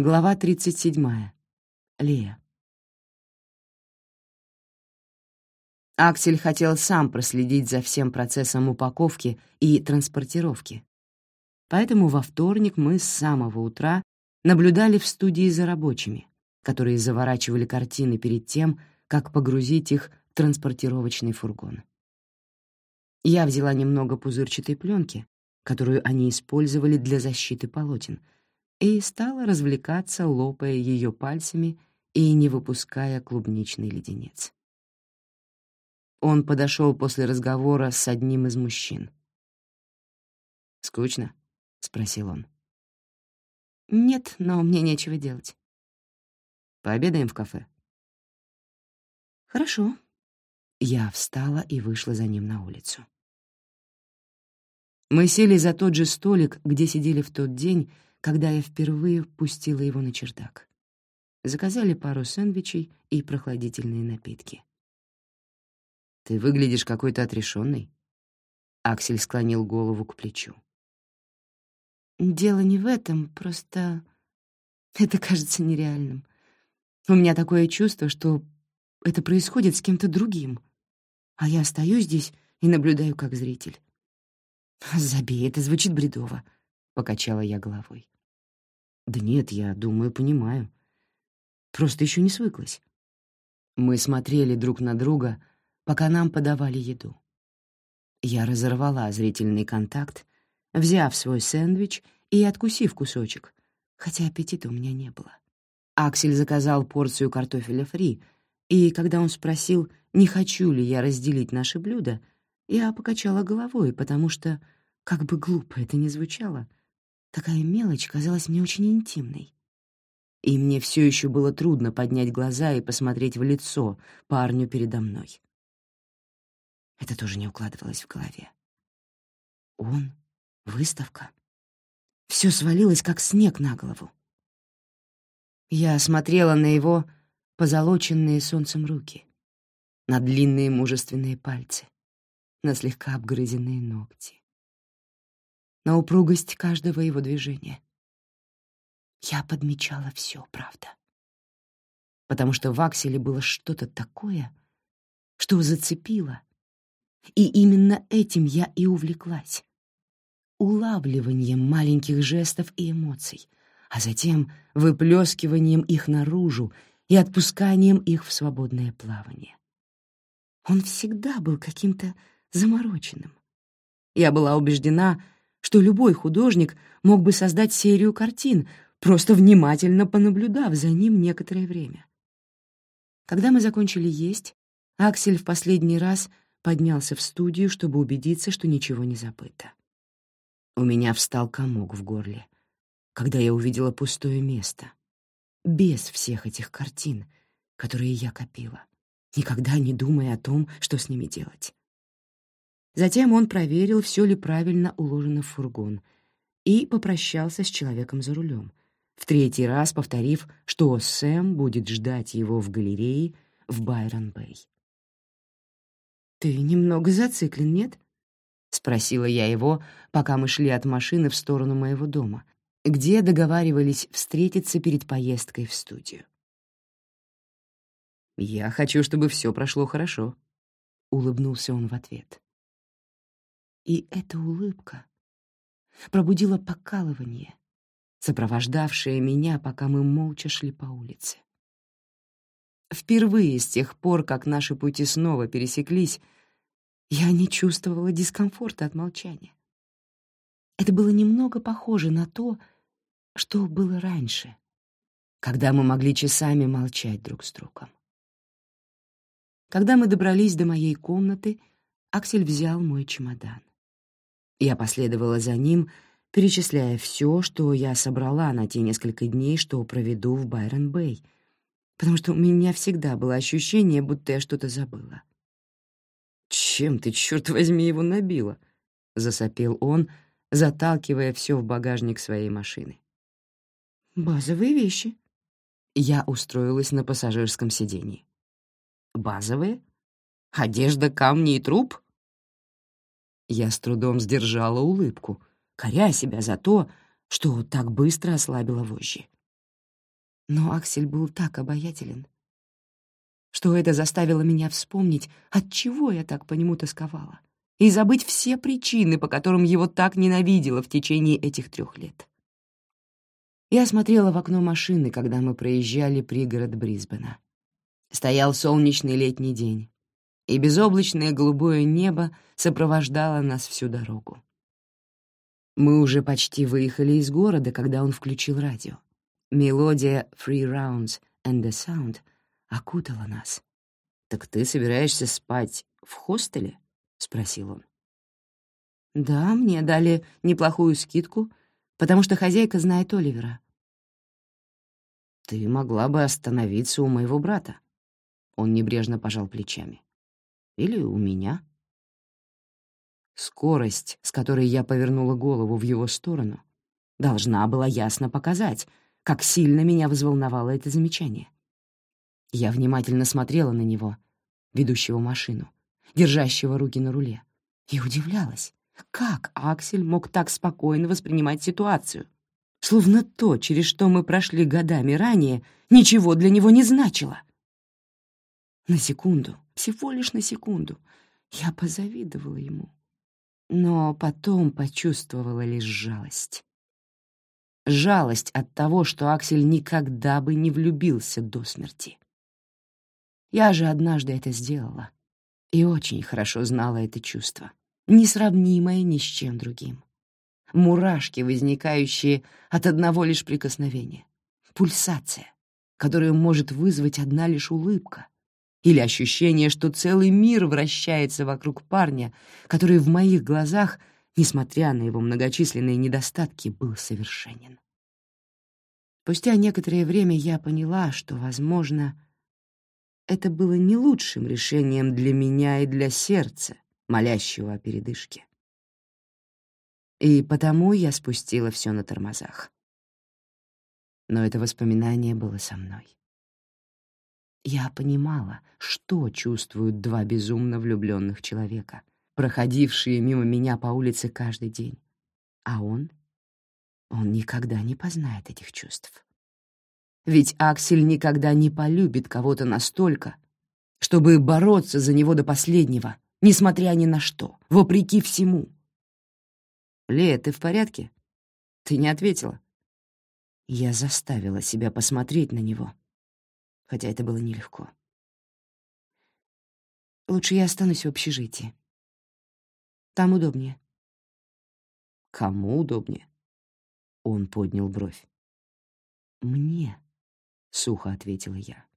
Глава 37. Лея. Аксель хотел сам проследить за всем процессом упаковки и транспортировки. Поэтому во вторник мы с самого утра наблюдали в студии за рабочими, которые заворачивали картины перед тем, как погрузить их в транспортировочный фургон. Я взяла немного пузырчатой пленки, которую они использовали для защиты полотен — и стала развлекаться, лопая ее пальцами и не выпуская клубничный леденец. Он подошел после разговора с одним из мужчин. «Скучно?» — спросил он. «Нет, но мне нечего делать». «Пообедаем в кафе?» «Хорошо». Я встала и вышла за ним на улицу. Мы сели за тот же столик, где сидели в тот день, когда я впервые пустила его на чердак. Заказали пару сэндвичей и прохладительные напитки. «Ты выглядишь какой-то отрешенный. Аксель склонил голову к плечу. «Дело не в этом, просто это кажется нереальным. У меня такое чувство, что это происходит с кем-то другим, а я стою здесь и наблюдаю как зритель. «Забей, это звучит бредово», — покачала я головой. «Да нет, я думаю, понимаю. Просто еще не свыклась». Мы смотрели друг на друга, пока нам подавали еду. Я разорвала зрительный контакт, взяв свой сэндвич и откусив кусочек, хотя аппетита у меня не было. Аксель заказал порцию картофеля фри, и когда он спросил, не хочу ли я разделить наши блюда, я покачала головой, потому что, как бы глупо это ни звучало, такая мелочь казалась мне очень интимной. И мне все еще было трудно поднять глаза и посмотреть в лицо парню передо мной. Это тоже не укладывалось в голове. Он? Выставка? Все свалилось, как снег на голову. Я смотрела на его позолоченные солнцем руки, на длинные мужественные пальцы, на слегка обгрызенные ногти, на упругость каждого его движения. Я подмечала все, правда. Потому что в Акселе было что-то такое, что зацепило. И именно этим я и увлеклась. Улавливанием маленьких жестов и эмоций, а затем выплескиванием их наружу и отпусканием их в свободное плавание. Он всегда был каким-то замороченным. Я была убеждена, что любой художник мог бы создать серию картин, просто внимательно понаблюдав за ним некоторое время. Когда мы закончили есть, Аксель в последний раз поднялся в студию, чтобы убедиться, что ничего не забыто. У меня встал комок в горле, когда я увидела пустое место, без всех этих картин, которые я копила никогда не думая о том, что с ними делать. Затем он проверил, все ли правильно уложено в фургон, и попрощался с человеком за рулем, в третий раз повторив, что Сэм будет ждать его в галерее в Байрон-Бэй. «Ты немного зациклен, нет?» — спросила я его, пока мы шли от машины в сторону моего дома, где договаривались встретиться перед поездкой в студию. «Я хочу, чтобы все прошло хорошо», — улыбнулся он в ответ. И эта улыбка пробудила покалывание, сопровождавшее меня, пока мы молча шли по улице. Впервые с тех пор, как наши пути снова пересеклись, я не чувствовала дискомфорта от молчания. Это было немного похоже на то, что было раньше, когда мы могли часами молчать друг с другом. Когда мы добрались до моей комнаты, Аксель взял мой чемодан. Я последовала за ним, перечисляя все, что я собрала на те несколько дней, что проведу в Байрон-Бэй, потому что у меня всегда было ощущение, будто я что-то забыла. «Чем ты, черт возьми, его набила?» — засопел он, заталкивая все в багажник своей машины. «Базовые вещи». Я устроилась на пассажирском сиденье. Базовые? Одежда, камни и труп? Я с трудом сдержала улыбку, коря себя за то, что так быстро ослабила вожжи. Но Аксель был так обаятелен, что это заставило меня вспомнить, от чего я так по нему тосковала, и забыть все причины, по которым его так ненавидела в течение этих трех лет. Я смотрела в окно машины, когда мы проезжали пригород Брисбена. Стоял солнечный летний день, и безоблачное голубое небо сопровождало нас всю дорогу. Мы уже почти выехали из города, когда он включил радио. Мелодия «Free Rounds and the Sound» окутала нас. «Так ты собираешься спать в хостеле?» — спросил он. «Да, мне дали неплохую скидку, потому что хозяйка знает Оливера». «Ты могла бы остановиться у моего брата». Он небрежно пожал плечами. «Или у меня». Скорость, с которой я повернула голову в его сторону, должна была ясно показать, как сильно меня взволновало это замечание. Я внимательно смотрела на него, ведущего машину, держащего руки на руле, и удивлялась, как Аксель мог так спокойно воспринимать ситуацию, словно то, через что мы прошли годами ранее, ничего для него не значило. На секунду, всего лишь на секунду, я позавидовала ему, но потом почувствовала лишь жалость. Жалость от того, что Аксель никогда бы не влюбился до смерти. Я же однажды это сделала и очень хорошо знала это чувство, несравнимое ни с чем другим. Мурашки, возникающие от одного лишь прикосновения. Пульсация, которую может вызвать одна лишь улыбка. Или ощущение, что целый мир вращается вокруг парня, который в моих глазах, несмотря на его многочисленные недостатки, был совершенен. Спустя некоторое время я поняла, что, возможно, это было не лучшим решением для меня и для сердца, молящего о передышке. И потому я спустила все на тормозах. Но это воспоминание было со мной. Я понимала, что чувствуют два безумно влюбленных человека, проходившие мимо меня по улице каждый день. А он? Он никогда не познает этих чувств. Ведь Аксель никогда не полюбит кого-то настолько, чтобы бороться за него до последнего, несмотря ни на что, вопреки всему. «Лея, ты в порядке?» «Ты не ответила». Я заставила себя посмотреть на него, хотя это было нелегко. «Лучше я останусь в общежитии. Там удобнее». «Кому удобнее?» Он поднял бровь. «Мне». — сухо ответила я.